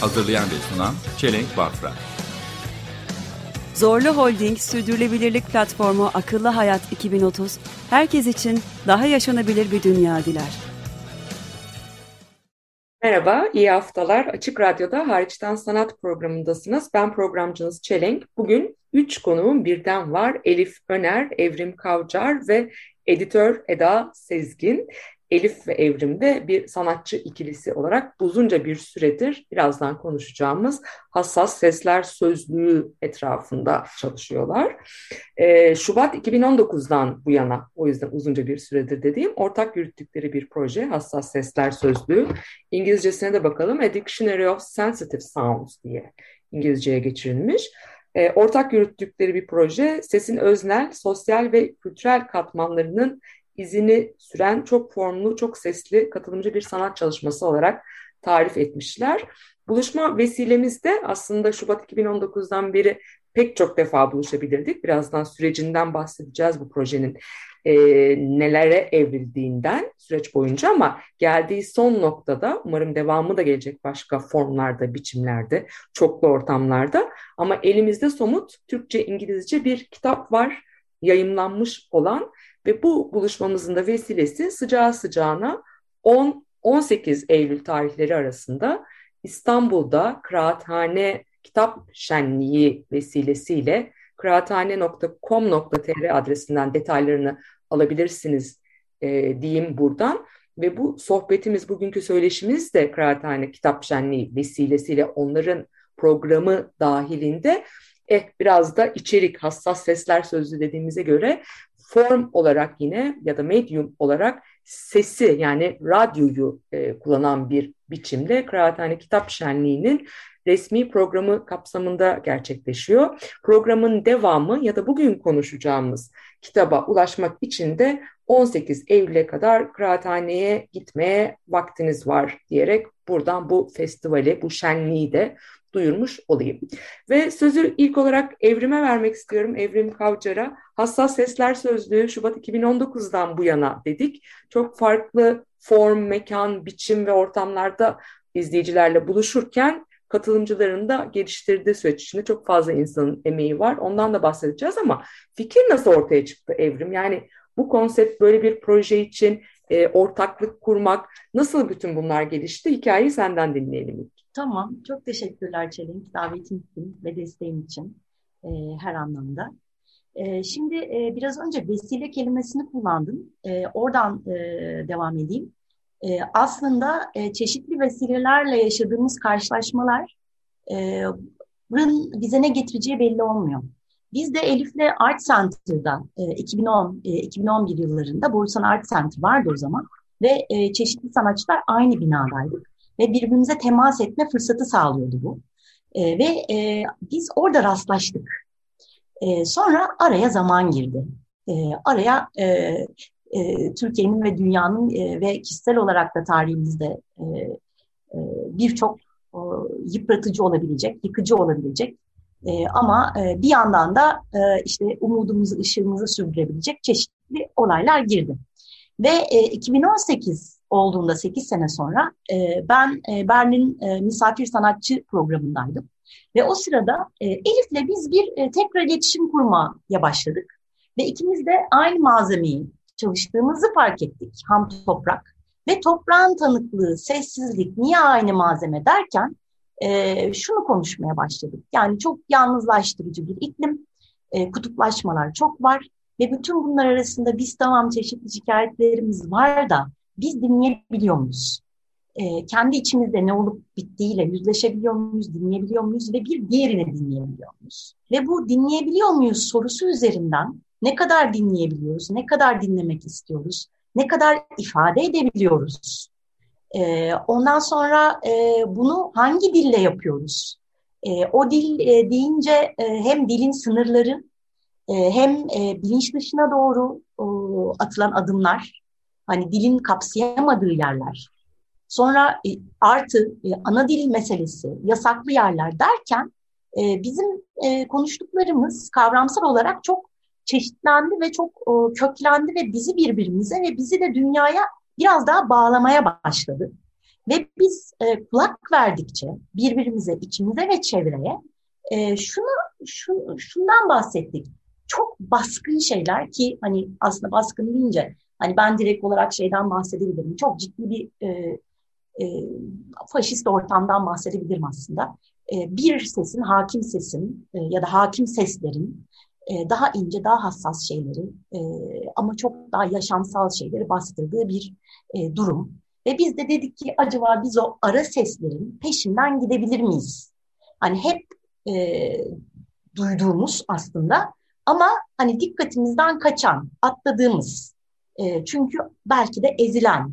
Hazırlayan ve sunan Çelenk Bafra Zorlu Holding Sürdürülebilirlik Platformu Akıllı Hayat 2030, herkes için daha yaşanabilir bir dünya diler. Merhaba, iyi haftalar. Açık Radyo'da Hariçten Sanat programındasınız. Ben programcınız Çelenk. Bugün üç konuğum birden var. Elif Öner, Evrim Kavcar ve editör Eda Sezgin. Elif ve Evrim'de bir sanatçı ikilisi olarak uzunca bir süredir birazdan konuşacağımız hassas sesler sözlüğü etrafında çalışıyorlar. Ee, Şubat 2019'dan bu yana o yüzden uzunca bir süredir dediğim ortak yürüttükleri bir proje hassas sesler sözlüğü. İngilizcesine de bakalım A Dictionary of Sensitive Sounds diye İngilizceye geçirilmiş. E, ortak yürüttükleri bir proje sesin öznel, sosyal ve kültürel katmanlarının izini süren çok formlu, çok sesli, katılımcı bir sanat çalışması olarak tarif etmişler. Buluşma vesilemizde aslında Şubat 2019'dan beri pek çok defa buluşabilirdik. Birazdan sürecinden bahsedeceğiz bu projenin e, nelere evrildiğinden süreç boyunca ama geldiği son noktada umarım devamı da gelecek başka formlarda, biçimlerde, çoklu ortamlarda ama elimizde somut Türkçe, İngilizce bir kitap var yayımlanmış olan ve bu buluşmamızın da vesilesi sıcağı sıcağına 10 18 Eylül tarihleri arasında İstanbul'da Kıraathane Kitap Şenliği vesilesiyle kıraathane.com.tr adresinden detaylarını alabilirsiniz e, diyeyim buradan. Ve bu sohbetimiz, bugünkü söyleşimiz de Kıraathane Kitap Şenliği vesilesiyle onların programı dahilinde eh biraz da içerik, hassas sesler sözlü dediğimize göre form olarak yine ya da medium olarak sesi yani radyoyu e, kullanan bir biçimde Kıraathane Kitap Şenliği'nin resmi programı kapsamında gerçekleşiyor. Programın devamı ya da bugün konuşacağımız kitaba ulaşmak için de 18 Eylül'e kadar kıraathaneye gitmeye vaktiniz var diyerek buradan bu festivali, bu şenliği de duyurmuş olayım. Ve sözü ilk olarak Evrim'e vermek istiyorum. Evrim Kavcar'a Hassas Sesler Sözlüğü Şubat 2019'dan bu yana dedik. Çok farklı form, mekan, biçim ve ortamlarda izleyicilerle buluşurken katılımcıların da geliştirdiği süreç içinde çok fazla insanın emeği var. Ondan da bahsedeceğiz ama fikir nasıl ortaya çıktı Evrim? Yani bu konsept böyle bir proje için e, ortaklık kurmak nasıl bütün bunlar gelişti? Hikayeyi senden dinleyelim ilk. Tamam, çok teşekkürler Çelenk davetin için ve desteğin için e, her anlamda. E, şimdi e, biraz önce vesile kelimesini kullandım. E, oradan e, devam edeyim. E, aslında e, çeşitli vesilelerle yaşadığımız karşılaşmalar e, bize ne getireceği belli olmuyor. Biz de Elif'le Art Center'da e, 2010 e, 2011 yıllarında Borusan Art Center vardı o zaman ve e, çeşitli sanatçılar aynı binadaydık ve birbirimize temas etme fırsatı sağlıyordu bu. E, ve e, biz orada rastlaştık. E, sonra araya zaman girdi. E, araya e, e, Türkiye'nin ve dünyanın e, ve kişisel olarak da tarihimizde e, e, birçok e, yıpratıcı olabilecek, yıkıcı olabilecek e, ama e, bir yandan da e, işte umudumuzu, ışığımızı sürdürebilecek çeşitli olaylar girdi. Ve e, 2018 olduğunda 8 sene sonra e, ben e, Berlin e, misafir sanatçı programındaydım. Ve o sırada e, Elif'le biz bir e, tekrar iletişim kurmaya başladık. Ve ikimiz de aynı malzemeyi çalıştığımızı fark ettik. Ham toprak. Ve toprağın tanıklığı, sessizlik, niye aynı malzeme derken e, şunu konuşmaya başladık. Yani çok yalnızlaştırıcı bir iklim, e, kutuplaşmalar çok var ve bütün bunlar arasında biz tamam çeşitli şikayetlerimiz var da biz dinleyebiliyor muyuz? E, kendi içimizde ne olup bittiğiyle yüzleşebiliyor muyuz, dinleyebiliyor muyuz ve bir diğerini dinleyebiliyor muyuz? Ve bu dinleyebiliyor muyuz sorusu üzerinden ne kadar dinleyebiliyoruz, ne kadar dinlemek istiyoruz, ne kadar ifade edebiliyoruz? E, ondan sonra e, bunu hangi dille yapıyoruz? E, o dil e, deyince e, hem dilin sınırları e, hem e, bilinç dışına doğru e, atılan adımlar, hani dilin kapsayamadığı yerler, sonra e, artı e, ana dil meselesi, yasaklı yerler derken e, bizim e, konuştuklarımız kavramsal olarak çok çeşitlendi ve çok e, köklendi ve bizi birbirimize ve bizi de dünyaya biraz daha bağlamaya başladı. Ve biz e, kulak verdikçe birbirimize, içimize ve çevreye e, şunu, şunu şundan bahsettik. Çok baskın şeyler ki hani aslında baskın deyince hani ben direkt olarak şeyden bahsedebilirim. Çok ciddi bir e, e, faşist ortamdan bahsedebilirim aslında. E, bir sesin, hakim sesin e, ya da hakim seslerin e, daha ince, daha hassas şeyleri e, ama çok daha yaşamsal şeyleri bastırdığı bir e, durum. Ve biz de dedik ki acaba biz o ara seslerin peşinden gidebilir miyiz? Hani hep e, duyduğumuz aslında ama hani dikkatimizden kaçan, atladığımız, e, çünkü belki de ezilen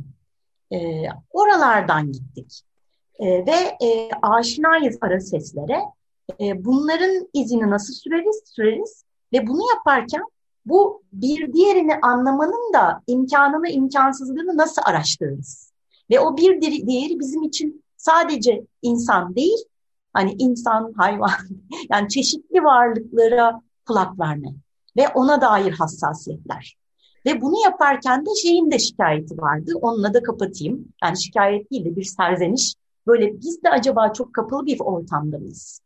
e, oralardan gittik. E, ve e, aşinayız ara seslere. E, bunların izini nasıl süreriz? Süreriz ve bunu yaparken bu bir diğerini anlamanın da imkanını, imkansızlığını nasıl araştırırız? Ve o bir diğeri bizim için sadece insan değil, hani insan, hayvan, yani çeşitli varlıklara kulak verme ve ona dair hassasiyetler. Ve bunu yaparken de şeyin de şikayeti vardı. Onunla da kapatayım. Yani şikayet değil de bir serzeniş. Böyle biz de acaba çok kapalı bir ortamda mıyız?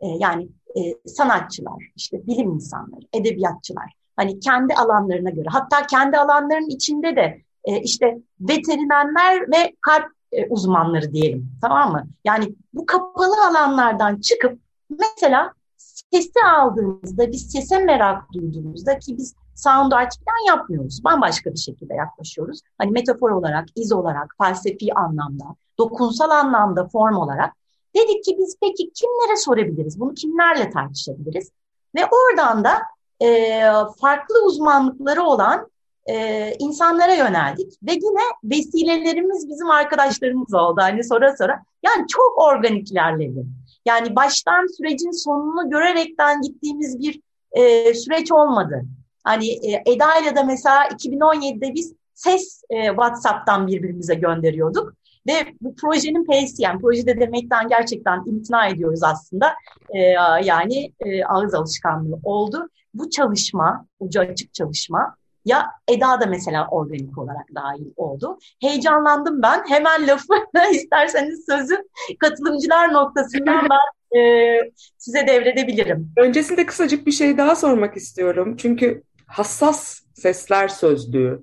Ee, yani e, sanatçılar, işte bilim insanları, edebiyatçılar. Hani kendi alanlarına göre. Hatta kendi alanlarının içinde de e, işte veterinerler ve kalp e, uzmanları diyelim. Tamam mı? Yani bu kapalı alanlardan çıkıp mesela sesi aldığımızda, biz sese merak duyduğumuzda ki biz sound art falan yapmıyoruz. Bambaşka bir şekilde yaklaşıyoruz. Hani metafor olarak, iz olarak, felsefi anlamda, dokunsal anlamda, form olarak. Dedik ki biz peki kimlere sorabiliriz? Bunu kimlerle tartışabiliriz? Ve oradan da e, farklı uzmanlıkları olan e, insanlara yöneldik. Ve yine vesilelerimiz bizim arkadaşlarımız oldu. Hani sonra sonra. Yani çok organik ilerledi. Yani baştan sürecin sonunu görerekten gittiğimiz bir e, süreç olmadı. Hani e, Eda ile de mesela 2017'de biz ses e, WhatsApp'tan birbirimize gönderiyorduk. Ve bu projenin P'si yani projede demekten gerçekten imtina ediyoruz aslında. E, yani e, ağız alışkanlığı oldu. Bu çalışma, ucu açık çalışma ya Eda da mesela organik olarak dahil oldu. Heyecanlandım ben. Hemen lafı isterseniz sözü katılımcılar noktasından ben e, size devredebilirim. Öncesinde kısacık bir şey daha sormak istiyorum. Çünkü hassas sesler sözlüğü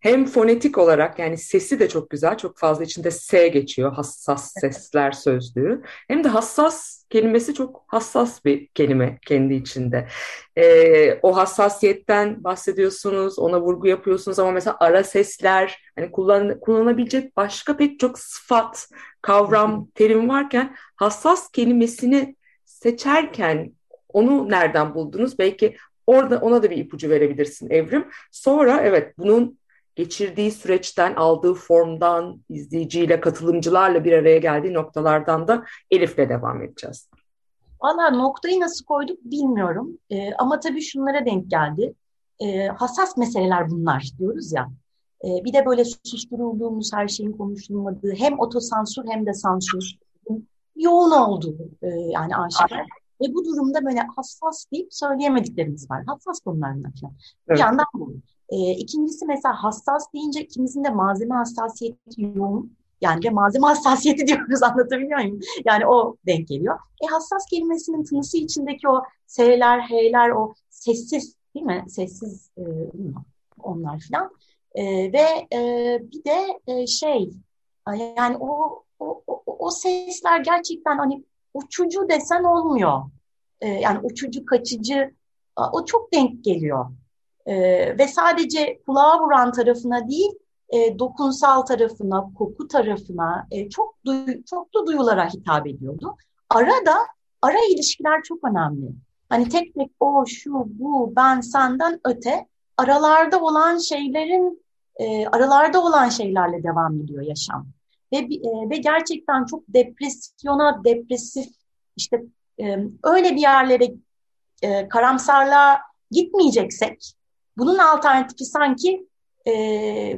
hem fonetik olarak yani sesi de çok güzel, çok fazla içinde S geçiyor hassas sesler sözlüğü. Hem de hassas kelimesi çok hassas bir kelime kendi içinde. Ee, o hassasiyetten bahsediyorsunuz, ona vurgu yapıyorsunuz ama mesela ara sesler, hani kullan, kullanabilecek başka pek çok sıfat, kavram, terim varken hassas kelimesini seçerken onu nereden buldunuz? Belki orada ona da bir ipucu verebilirsin Evrim. Sonra evet bunun geçirdiği süreçten, aldığı formdan, izleyiciyle, katılımcılarla bir araya geldiği noktalardan da Elif'le devam edeceğiz. Valla noktayı nasıl koyduk bilmiyorum. Ee, ama tabii şunlara denk geldi. Ee, hassas meseleler bunlar diyoruz ya. Ee, bir de böyle susturulduğumuz her şeyin konuşulmadığı hem otosansür hem de sansür yoğun olduğu e, yani aşikar. Ve bu durumda böyle hassas deyip söyleyemediklerimiz var. Hassas konularına falan. Evet. Bir yandan bu. E, ikincisi mesela hassas deyince ikimizin de malzeme hassasiyeti yoğun. Yani ve malzeme hassasiyeti diyoruz anlatabiliyor muyum? Yani o denk geliyor. E hassas kelimesinin tınısı içindeki o S'ler, H'ler, o sessiz değil mi? Sessiz e, onlar filan. E, ve e, bir de e, şey yani o, o, o, o sesler gerçekten hani uçucu desen olmuyor. E, yani uçucu, kaçıcı o çok denk geliyor. E, ve sadece kulağa vuran tarafına değil, e, dokunsal tarafına, koku tarafına e, çok duy, çok da duyulara hitap ediyordu. Arada ara ilişkiler çok önemli. Hani tek tek o, şu, bu, ben, senden öte aralarda olan şeylerin e, aralarda olan şeylerle devam ediyor yaşam. Ve, e, ve gerçekten çok depresyona, depresif işte e, öyle bir yerlere e, karamsarlığa gitmeyeceksek bunun alternatifi sanki e,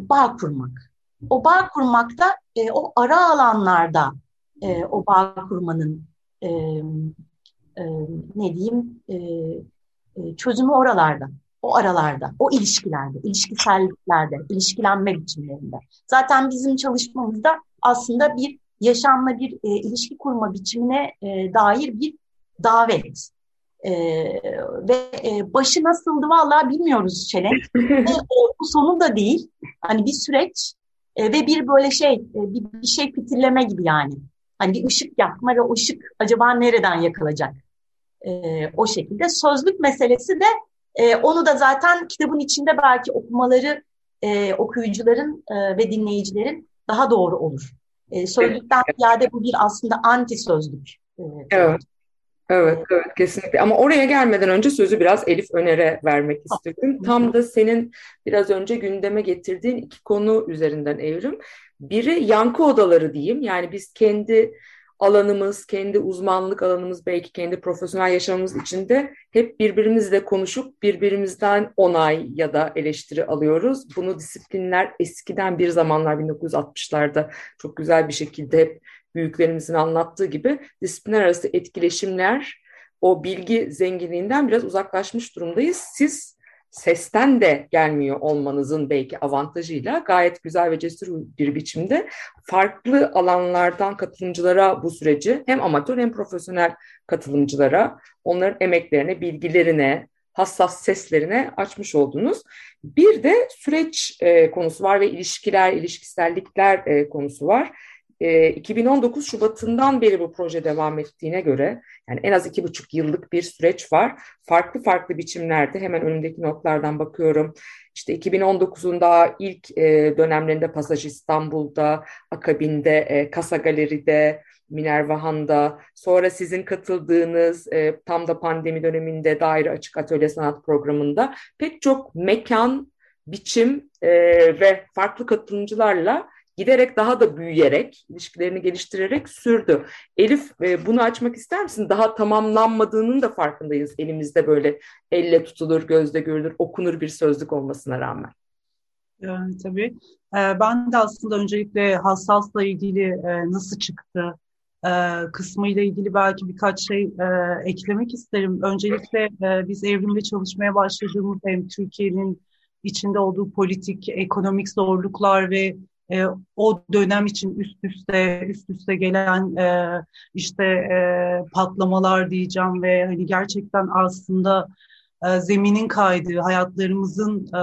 bağ kurmak. O bağ kurmakta e, o ara alanlarda e, o bağ kurmanın e, e, ne diyeyim e, e, çözümü oralarda, o aralarda, o ilişkilerde, ilişkiselliklerde, ilişkilenme biçimlerinde. Zaten bizim çalışmamızda aslında bir yaşamla bir e, ilişki kurma biçimine e, dair bir davet. E, ve e, başı nasıldı vallahi bilmiyoruz Çelenk. e, bu sonu da değil. Hani bir süreç e, ve bir böyle şey, e, bir, bir şey fitilleme gibi yani. Hani bir ışık yakma ve o ışık acaba nereden yakılacak? E, o şekilde. Sözlük meselesi de e, onu da zaten kitabın içinde belki okumaları e, okuyucuların e, ve dinleyicilerin daha doğru olur. E, sözlükten ziyade bu bir aslında anti sözlük. E, Evet. Evet, evet kesinlikle. Ama oraya gelmeden önce sözü biraz Elif Öner'e vermek istedim. Tam da senin biraz önce gündeme getirdiğin iki konu üzerinden evrim. Biri yankı odaları diyeyim. Yani biz kendi alanımız, kendi uzmanlık alanımız, belki kendi profesyonel yaşamımız içinde hep birbirimizle konuşup birbirimizden onay ya da eleştiri alıyoruz. Bunu disiplinler eskiden bir zamanlar 1960'larda çok güzel bir şekilde hep büyüklerimizin anlattığı gibi disiplinler arası etkileşimler o bilgi zenginliğinden biraz uzaklaşmış durumdayız. Siz sesten de gelmiyor olmanızın belki avantajıyla gayet güzel ve cesur bir biçimde farklı alanlardan katılımcılara bu süreci hem amatör hem profesyonel katılımcılara onların emeklerine, bilgilerine, hassas seslerine açmış oldunuz. Bir de süreç e, konusu var ve ilişkiler, ilişkisellikler e, konusu var. E, 2019 Şubat'ından beri bu proje devam ettiğine göre yani en az iki buçuk yıllık bir süreç var. Farklı farklı biçimlerde hemen önümdeki notlardan bakıyorum. İşte 2019'un daha ilk e, dönemlerinde Pasaj İstanbul'da, akabinde e, Kasa Galeri'de, Minervahan'da, sonra sizin katıldığınız e, tam da pandemi döneminde Daire Açık Atölye Sanat Programı'nda pek çok mekan, biçim e, ve farklı katılımcılarla giderek daha da büyüyerek, ilişkilerini geliştirerek sürdü. Elif e, bunu açmak ister misin? Daha tamamlanmadığının da farkındayız elimizde böyle elle tutulur, gözde görülür, okunur bir sözlük olmasına rağmen. Yani, tabii. Ee, ben de aslında öncelikle hassasla ilgili e, nasıl çıktı e, kısmı ile ilgili belki birkaç şey e, eklemek isterim. Öncelikle e, biz evrimde çalışmaya başladığımız hem Türkiye'nin içinde olduğu politik, ekonomik zorluklar ve e, o dönem için üst üste üst üste gelen e, işte e, patlamalar diyeceğim ve hani gerçekten aslında e, zeminin kaydığı, hayatlarımızın e,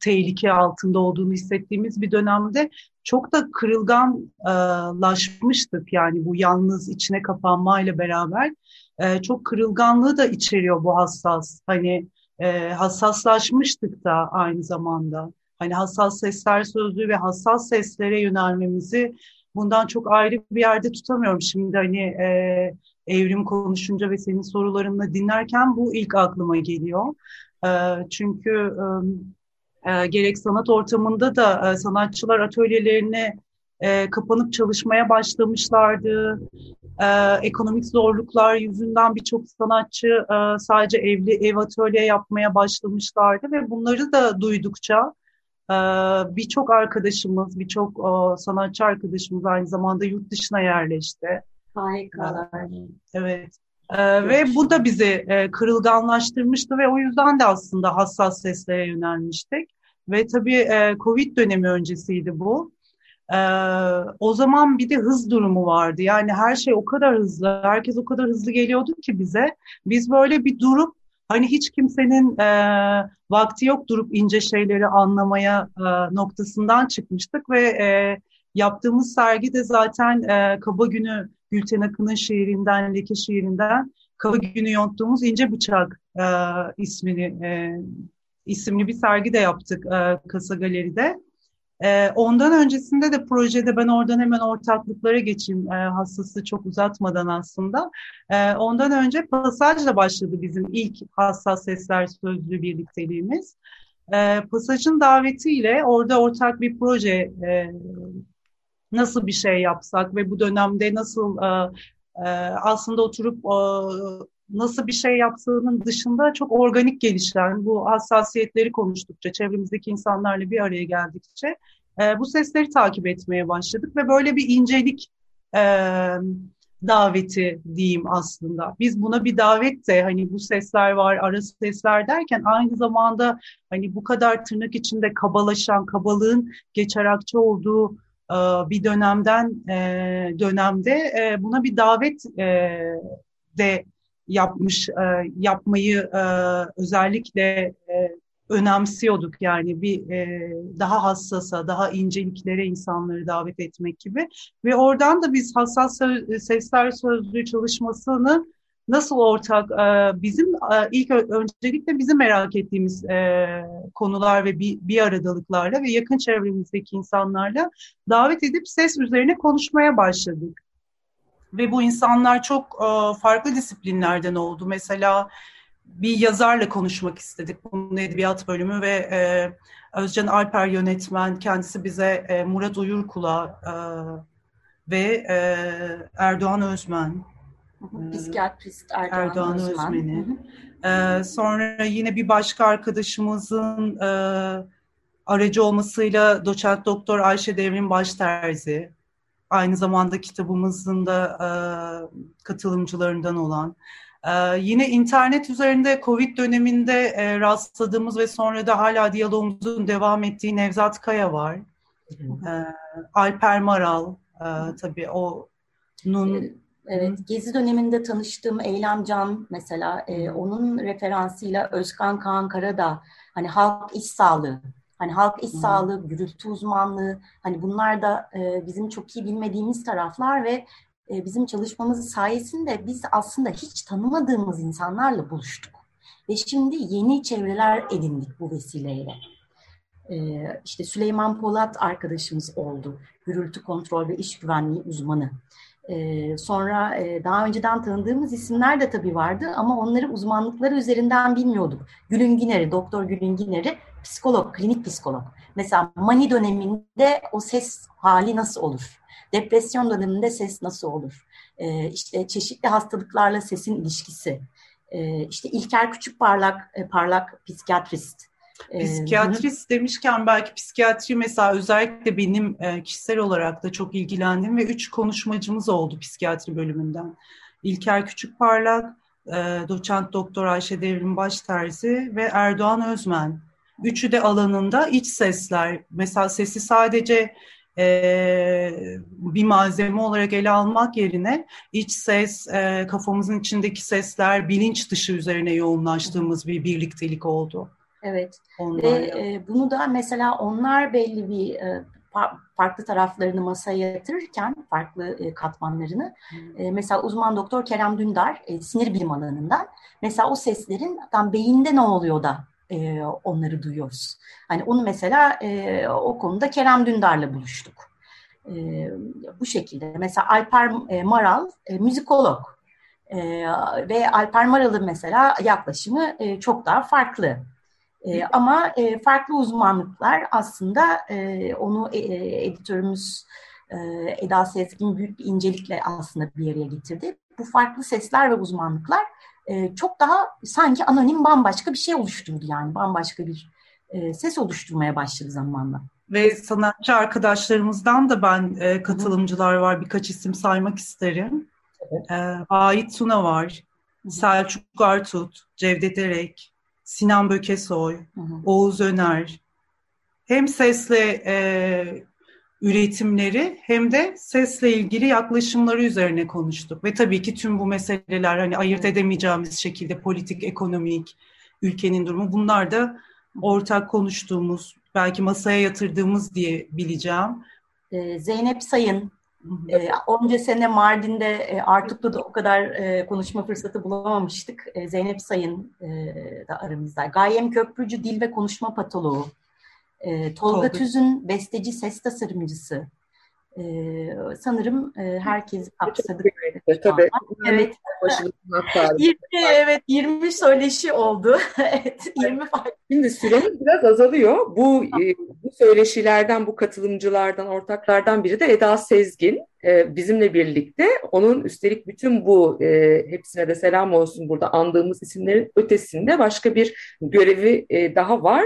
tehlike altında olduğunu hissettiğimiz bir dönemde çok da kırılganlaşmıştık. Yani bu yalnız içine kapanmayla beraber e, çok kırılganlığı da içeriyor bu hassas. Hani e, hassaslaşmıştık da aynı zamanda hani hassas sesler sözlüğü ve hassas seslere yönelmemizi bundan çok ayrı bir yerde tutamıyorum şimdi hani e, evrim konuşunca ve senin sorularını dinlerken bu ilk aklıma geliyor e, çünkü e, gerek sanat ortamında da e, sanatçılar atölyelerine e, kapanıp çalışmaya başlamışlardı. E, ekonomik zorluklar yüzünden birçok sanatçı e, sadece evli ev atölye yapmaya başlamışlardı ve bunları da duydukça birçok arkadaşımız, birçok e, sanatçı arkadaşımız aynı zamanda yurt dışına yerleşti. Harika. Evet. Ee, ve bu da bizi e, kırılganlaştırmıştı ve o yüzden de aslında hassas seslere yönelmiştik. Ve tabii e, Covid dönemi öncesiydi bu. Ee, o zaman bir de hız durumu vardı. Yani her şey o kadar hızlı, herkes o kadar hızlı geliyordu ki bize. Biz böyle bir durup hani hiç kimsenin e, vakti yok durup ince şeyleri anlamaya e, noktasından çıkmıştık ve e, yaptığımız sergi de zaten e, Kaba Günü Gülten Akın'ın şiirinden, Leke şiirinden Kaba Günü yonttuğumuz ince Bıçak e, ismini e, isimli bir sergi de yaptık e, Kasa Galeri'de. E, ondan öncesinde de projede ben oradan hemen ortaklıklara geçeyim e, hassası çok uzatmadan aslında. E, ondan önce Pasaj'la başladı bizim ilk hassas sesler sözlü birlikteliğimiz. E, Pasaj'ın davetiyle orada ortak bir proje e, nasıl bir şey yapsak ve bu dönemde nasıl e, e, aslında oturup nasıl bir şey yaptığının dışında çok organik gelişen bu hassasiyetleri konuştukça, çevremizdeki insanlarla bir araya geldikçe e, bu sesleri takip etmeye başladık ve böyle bir incelik e, daveti diyeyim aslında. Biz buna bir davet de hani bu sesler var, ara sesler derken aynı zamanda hani bu kadar tırnak içinde kabalaşan, kabalığın geçerakçı olduğu e, bir dönemden e, dönemde e, buna bir davet de yapmış yapmayı özellikle önemsiyorduk yani bir e, daha hassasa, daha inceliklere insanları davet etmek gibi ve oradan da biz hassas sesler sözlüğü çalışmasını nasıl ortak e, bizim e, ilk öncelikle bizim merak ettiğimiz e, konular ve bir, bir aradalıklarla ve yakın çevremizdeki insanlarla davet edip ses üzerine konuşmaya başladık. Ve bu insanlar çok e, farklı disiplinlerden oldu. Mesela bir yazarla konuşmak istedik. Bunun edebiyat bölümü ve e, Özcan Alper yönetmen kendisi bize e, Murat Uyurkula e, ve e, Erdoğan Özmen Psikiyatrist Erdoğan, Erdoğan Özmen'i. Ee, sonra yine bir başka arkadaşımızın e, aracı olmasıyla doçent doktor Ayşe Devrim Başterzi. Aynı zamanda kitabımızın da e, katılımcılarından olan. Ee, yine internet üzerinde Covid döneminde e, rastladığımız ve sonra da hala diyalogumuzun devam ettiği Nevzat Kaya var. Ee, Alper Maral, e, tabii onun... Evet, Gezi döneminde tanıştığım Eylem Can mesela, e, onun referansıyla Özkan Kaan Karadağ, hani halk iş sağlığı, hani halk iş sağlığı, gürültü uzmanlığı, hani bunlar da e, bizim çok iyi bilmediğimiz taraflar ve e, bizim çalışmamız sayesinde biz aslında hiç tanımadığımız insanlarla buluştuk. Ve şimdi yeni çevreler edindik bu vesileyle. E, işte Süleyman Polat arkadaşımız oldu. Gürültü kontrol ve iş güvenliği uzmanı. Sonra daha önceden tanıdığımız isimler de tabii vardı ama onları uzmanlıkları üzerinden bilmiyorduk. Gülün Giner'i, Doktor Gülün Giner'i psikolog, klinik psikolog. Mesela mani döneminde o ses hali nasıl olur? Depresyon döneminde ses nasıl olur? E, işte çeşitli hastalıklarla sesin ilişkisi. E, işte İlker Küçük Parlak, e, parlak psikiyatrist. Psikiyatrist demişken belki psikiyatri mesela özellikle benim kişisel olarak da çok ilgilendim ve üç konuşmacımız oldu psikiyatri bölümünden. İlker Küçük Parlak, e, doçent doktor Ayşe Devrim Başterzi ve Erdoğan Özmen. Üçü de alanında iç sesler. Mesela sesi sadece e, bir malzeme olarak ele almak yerine iç ses, e, kafamızın içindeki sesler, bilinç dışı üzerine yoğunlaştığımız bir birliktelik oldu. Evet. Ve e, bunu da mesela onlar belli bir e, farklı taraflarını masaya yatırırken, farklı katmanlarını, e, mesela uzman doktor Kerem Dündar, sinir bilim alanından, mesela o seslerin tam beyinde ne oluyor da onları duyuyoruz. Hani onu mesela o konuda Kerem Dündar'la buluştuk. Bu şekilde. Mesela Alper Maral müzikolog. Ve Alper Maral'ın mesela yaklaşımı çok daha farklı. E, ama e, farklı uzmanlıklar aslında e, onu e, editörümüz e, Eda Sezgin büyük bir incelikle aslında bir araya getirdi. Bu farklı sesler ve uzmanlıklar e, çok daha sanki anonim bambaşka bir şey oluşturdu yani bambaşka bir e, ses oluşturmaya başladı zamanla. Ve sanatçı arkadaşlarımızdan da ben e, katılımcılar var birkaç isim saymak isterim. Evet. E, Ait Tuna var. Selçuk Artut, Cevdet Erek, Sinan Bökesoy, Hı-hı. Oğuz Öner. Hem sesle e, üretimleri hem de sesle ilgili yaklaşımları üzerine konuştuk. Ve tabii ki tüm bu meseleler hani ayırt edemeyeceğimiz şekilde politik, ekonomik, ülkenin durumu bunlar da ortak konuştuğumuz, belki masaya yatırdığımız diye bileceğim. Ee, Zeynep Sayın, e, onca sene Mardin'de e, Artuklu'da o kadar e, konuşma fırsatı bulamamıştık. E, Zeynep Sayın e, da aramızda. Gayem Köprücü dil ve konuşma patoloğu. E, Tolga, Tolga Tüz'ün besteci ses tasarımcısı. E, sanırım e, herkesi kapsadık. Çok Tabii. Evet. Başlı sanat tarihi. 20, evet 20 söyleşi oldu. evet 20 farklı. Şimdi süremiz biraz azalıyor. Bu, e, bu söyleşilerden, bu katılımcılardan, ortaklardan biri de Eda Sezgin. E, bizimle birlikte. Onun üstelik bütün bu e, hepsine de selam olsun burada andığımız isimlerin ötesinde başka bir görevi e, daha var.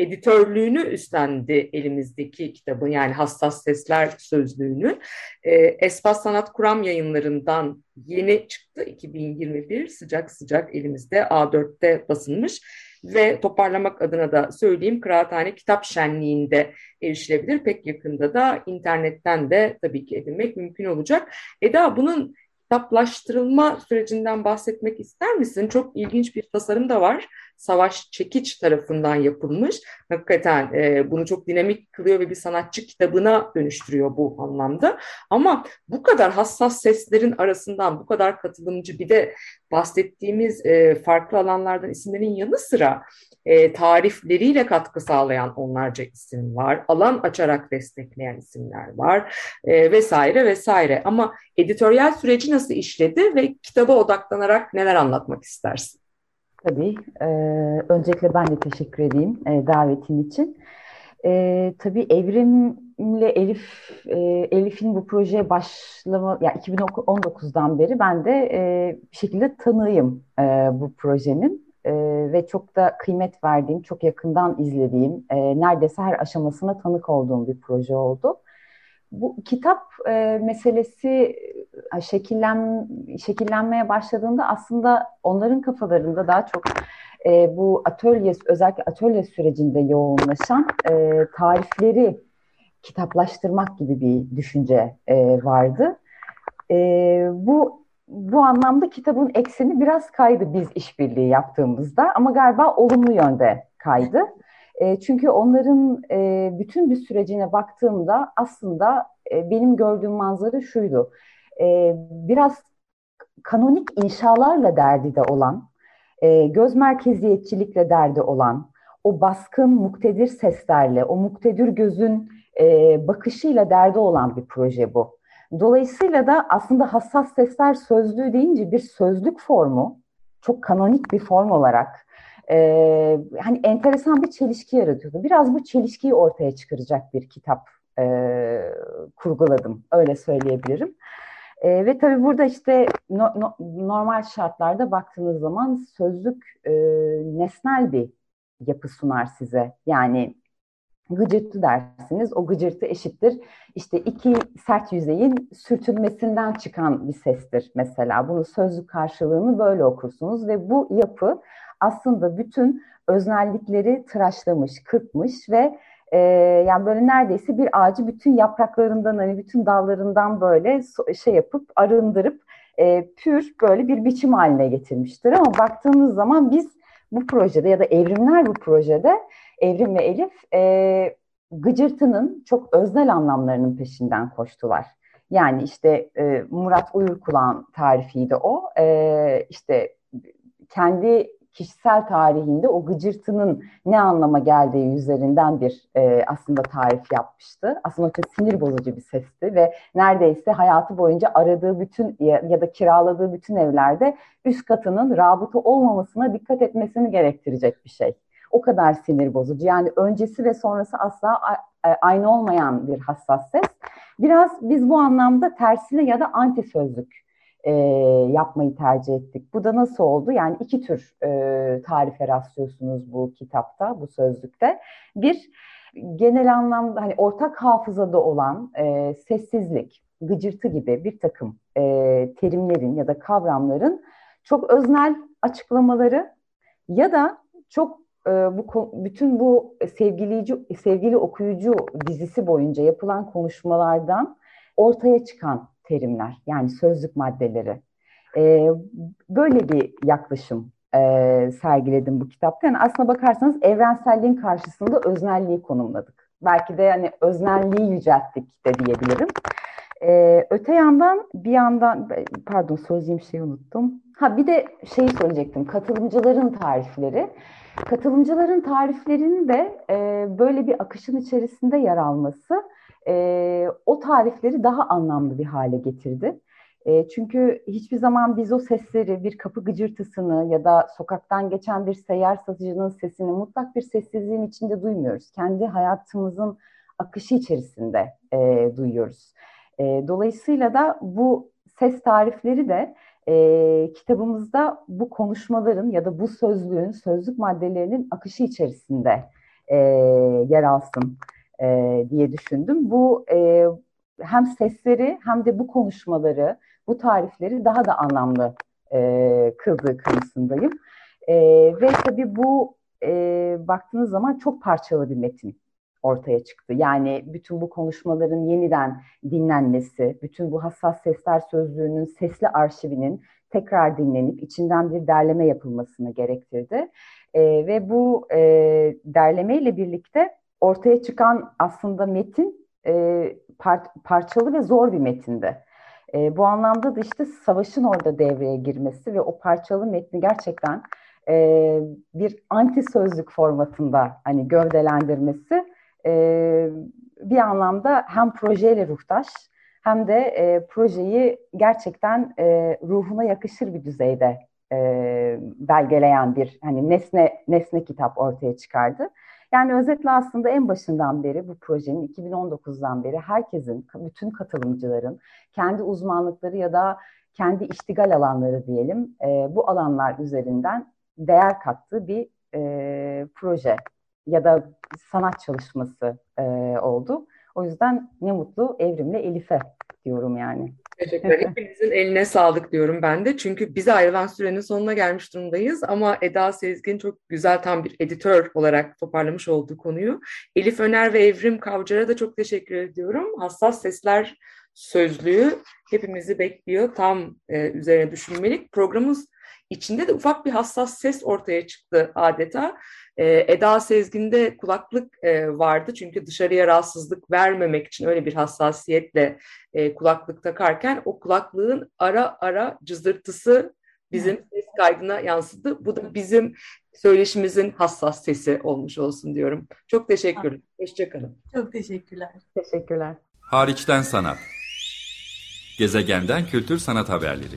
Editörlüğünü üstlendi elimizdeki kitabın yani Hassas Sesler Sözlüğünü. E, Espas Sanat Kuram yayınlarından yeni çıktı 2021 sıcak sıcak elimizde A4'te basılmış ve toparlamak adına da söyleyeyim Kıraathane Kitap Şenliği'nde erişilebilir. Pek yakında da internetten de tabii ki edinmek mümkün olacak. Eda bunun kitaplaştırılma sürecinden bahsetmek ister misin? Çok ilginç bir tasarım da var. Savaş Çekiç tarafından yapılmış. Hakikaten e, bunu çok dinamik kılıyor ve bir sanatçı kitabına dönüştürüyor bu anlamda. Ama bu kadar hassas seslerin arasından bu kadar katılımcı bir de bahsettiğimiz e, farklı alanlardan isimlerin yanı sıra e, tarifleriyle katkı sağlayan onlarca isim var. Alan açarak destekleyen isimler var e, vesaire vesaire. Ama editoryal süreci nasıl işledi ve kitaba odaklanarak neler anlatmak istersin? Tabii. E, öncelikle ben de teşekkür edeyim e, davetin için. E, tabii Evrim'le Elif, e, Elif'in bu projeye başlama, ya yani 2019'dan beri ben de e, bir şekilde tanıyım e, bu projenin e, ve çok da kıymet verdiğim, çok yakından izlediğim, e, neredeyse her aşamasına tanık olduğum bir proje oldu. Bu kitap e, meselesi e, şekillen şekillenmeye başladığında aslında onların kafalarında daha çok e, bu atölye özellikle atölye sürecinde yoğunlaşan e, tarifleri kitaplaştırmak gibi bir düşünce e, vardı. E, bu bu anlamda kitabın ekseni biraz kaydı biz işbirliği yaptığımızda ama galiba olumlu yönde kaydı. E, çünkü onların e, bütün bir sürecine baktığımda aslında e, benim gördüğüm manzara şuydu. Biraz kanonik inşalarla derdi de olan, göz merkeziyetçilikle derdi olan, o baskın muktedir seslerle, o muktedir gözün bakışıyla derdi olan bir proje bu. Dolayısıyla da aslında hassas sesler sözlüğü deyince bir sözlük formu, çok kanonik bir form olarak e, hani enteresan bir çelişki yaratıyordu. Biraz bu çelişkiyi ortaya çıkaracak bir kitap e, kurguladım, öyle söyleyebilirim. E, ve tabii burada işte no, no, normal şartlarda baktığınız zaman sözlük e, nesnel bir yapı sunar size. Yani gıcırtı dersiniz. O gıcırtı eşittir. İşte iki sert yüzeyin sürtünmesinden çıkan bir sestir mesela. Bunu sözlük karşılığını böyle okursunuz ve bu yapı aslında bütün öznellikleri tıraşlamış, kırpmış ve e, yani böyle neredeyse bir ağacı bütün yapraklarından hani bütün dallarından böyle şey yapıp arındırıp e, pür böyle bir biçim haline getirmiştir. Ama baktığınız zaman biz bu projede ya da evrimler bu projede Evrim ve Elif e, gıcırtının çok öznel anlamlarının peşinden koştular. Yani işte e, Murat Uyurkulan tarifiydi o. E, işte kendi kişisel tarihinde o gıcırtının ne anlama geldiği üzerinden bir e, aslında tarif yapmıştı. Aslında çok sinir bozucu bir sesti ve neredeyse hayatı boyunca aradığı bütün ya, ya da kiraladığı bütün evlerde üst katının rabıta olmamasına dikkat etmesini gerektirecek bir şey. O kadar sinir bozucu. Yani öncesi ve sonrası asla aynı olmayan bir hassas ses. Biraz biz bu anlamda tersine ya da anti sözlük e, yapmayı tercih ettik. Bu da nasıl oldu? Yani iki tür e, tarife rastlıyorsunuz bu kitapta, bu sözlükte. Bir, genel anlamda hani ortak hafızada olan e, sessizlik, gıcırtı gibi bir takım e, terimlerin ya da kavramların çok öznel açıklamaları ya da çok e, bu bütün bu sevgilici sevgili okuyucu dizisi boyunca yapılan konuşmalardan ortaya çıkan terimler yani sözlük maddeleri. E, böyle bir yaklaşım e, sergiledim bu kitapta. Yani aslına bakarsanız evrenselliğin karşısında öznelliği konumladık. Belki de yani öznelliği yücelttik de diyebilirim. Ee, öte yandan bir yandan pardon söyleyeceğim şeyi unuttum. Ha bir de şeyi söyleyecektim. Katılımcıların tarifleri. Katılımcıların tariflerinin de e, böyle bir akışın içerisinde yer alması e, o tarifleri daha anlamlı bir hale getirdi. E, çünkü hiçbir zaman biz o sesleri, bir kapı gıcırtısını ya da sokaktan geçen bir seyyar satıcının sesini mutlak bir sessizliğin içinde duymuyoruz. Kendi hayatımızın akışı içerisinde e, duyuyoruz. E, dolayısıyla da bu ses tarifleri de e, kitabımızda bu konuşmaların ya da bu sözlüğün, sözlük maddelerinin akışı içerisinde e, yer alsın e, diye düşündüm. Bu e, hem sesleri hem de bu konuşmaları, bu tarifleri daha da anlamlı e, kıldığı kanısındayım. E, ve tabii bu e, baktığınız zaman çok parçalı bir metin ortaya çıktı. Yani bütün bu konuşmaların yeniden dinlenmesi, bütün bu hassas sesler sözlüğünün sesli arşivinin tekrar dinlenip içinden bir derleme yapılmasını gerektirdi. E, ve bu e, derleme ile birlikte ortaya çıkan aslında metin e, par parçalı ve zor bir metindi. E, bu anlamda da işte savaşın orada devreye girmesi ve o parçalı metni gerçekten e, bir anti sözlük formatında hani gövdelendirmesi e, bir anlamda hem projeyle ruhtaş hem de e, projeyi gerçekten e, ruhuna yakışır bir düzeyde e, belgeleyen bir hani nesne nesne kitap ortaya çıkardı. Yani özetle aslında en başından beri bu projenin 2019'dan beri herkesin, bütün katılımcıların kendi uzmanlıkları ya da kendi iştigal alanları diyelim e, bu alanlar üzerinden değer kattığı bir e, proje ya da sanat çalışması e, oldu. O yüzden ne mutlu Evrim'le Elif'e diyorum yani. Teşekkürler. Hepinizin eline sağlık diyorum ben de. Çünkü bize ayrılan sürenin sonuna gelmiş durumdayız. Ama Eda Sezgin çok güzel tam bir editör olarak toparlamış olduğu konuyu. Elif Öner ve Evrim Kavcar'a da çok teşekkür ediyorum. Hassas Sesler Sözlüğü hepimizi bekliyor. Tam e, üzerine düşünmelik. Programımız içinde de ufak bir hassas ses ortaya çıktı adeta. Ee, Eda Sezgin'de kulaklık e, vardı çünkü dışarıya rahatsızlık vermemek için öyle bir hassasiyetle e, kulaklık takarken o kulaklığın ara ara cızırtısı bizim ses kaydına yansıdı. Bu da bizim söyleşimizin hassas sesi olmuş olsun diyorum. Çok teşekkür Hoşçakalın. Çok teşekkürler. Teşekkürler. Hariçten sanat. Gezegenden kültür sanat haberleri.